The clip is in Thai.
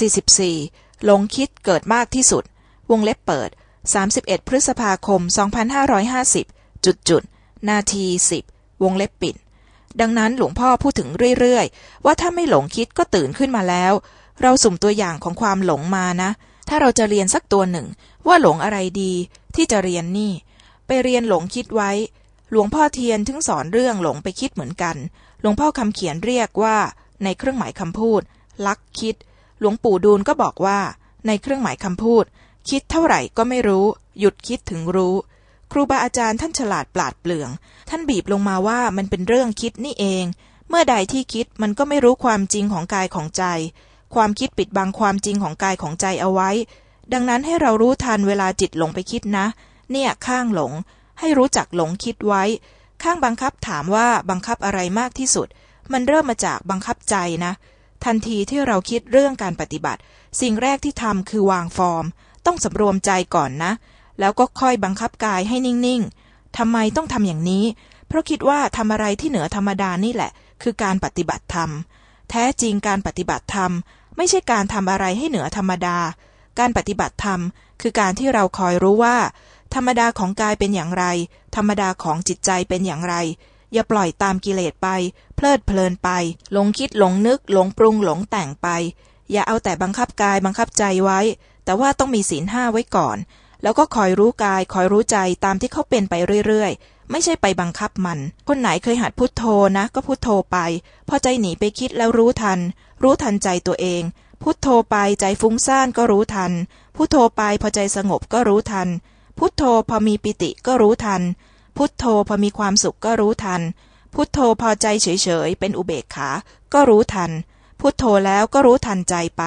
44. หลงคิดเกิดมากที่สุด วงเล็บเปิด 31 พฤษภาคม 2550 จุดจุด นาที 10 วงเล็บปิด ดังนั้นหลวงพ่อพูดถึงเรื่อยๆ ว่าถ้าไม่หลงคิดก็ตื่นขึ้นมาแล้ว เราสุ่มตัวอย่างของความหลงมานะ ถ้าเราจะเรียนสักตัวหนึ่ง ว่าหลงอะไรดี ที่จะเรียนนี่ ไปเรียนหลงคิดไว้ หลวงพ่อเทียนถึงสอนเรื่องหลงไปคิดเหมือนกัน หลวงพ่อคำเขียนเรียกว่า ในเครื่องหมายคำพูด ลักคิด หลวงปู่ดูลก็บอกว่า ในเครื่องหมายคำพูด คิดเท่าไหร่ก็ไม่รู้ หยุดคิดถึงรู้ ครูบาอาจารย์ท่านฉลาดปราดเปลือง ท่านบีบลงมาว่ามันเป็นเรื่องคิดนี่เอง เมื่อใดที่คิดมันก็ไม่รู้ความจริงของกายของใจ ความคิดปิดบังความจริงของกายของใจเอาไว้ ดังนั้นให้เรารู้ทันเวลาจิตหลงไปคิดนะ เนี่ยข้างหลง ให้รู้จักหลงคิดไว้ ข้างบังคับถามว่าบังคับอะไรมากที่สุด มันเริ่มมาจากบังคับใจนะ ทันทีที่เราคิดเรื่องการปฏิบัติ สิ่งแรกที่ทำคือวางฟอร์ม ต้องสำรวมใจก่อนนะ แล้วก็ค่อยบังคับกายให้นิ่งๆทำไมต้องทำอย่างนี้ เพราะคิดว่าทำอะไรที่เหนือธรรมดานี่แหละ คือการปฏิบัติธรรม แท้จริงการปฏิบัติธรรม ไม่ใช่การทำอะไรให้เหนือธรรมดา การปฏิบัติธรรม คือการที่เราคอยรู้ว่า ธรรมดาของกายเป็นอย่างไร ธรรมดาของจิตใจเป็นอย่างไร อย่าปล่อยตามกิเลสไป เพลิดเพลินไป หลงคิดหลงนึก หลงปรุงหลงแต่งไป อย่าเอาแต่บังคับกายบังคับใจไว้ แต่ว่าต้องมีศีลห้าไว้ก่อน แล้วก็คอยรู้กาย คอยรู้ใจตามที่เขาเป็นไปเรื่อยๆ ไม่ใช่ไปบังคับมัน คนไหนเคยหัดพุทโธนะ ก็พุทโธไป พอใจหนีไปคิดแล้วรู้ทัน รู้ทันใจตัวเอง พุทโธไปใจฟุ้งซ่านก็รู้ทัน พุทโธไปพอใจสงบก็รู้ทัน พุทโธพอมีปิติก็รู้ทัน พุทโธพอมีความสุขก็รู้ทัน พุทโธพอใจเฉยๆ เป็นอุเบกขา ก็รู้ทัน พุทโธแล้วก็รู้ทันใจไป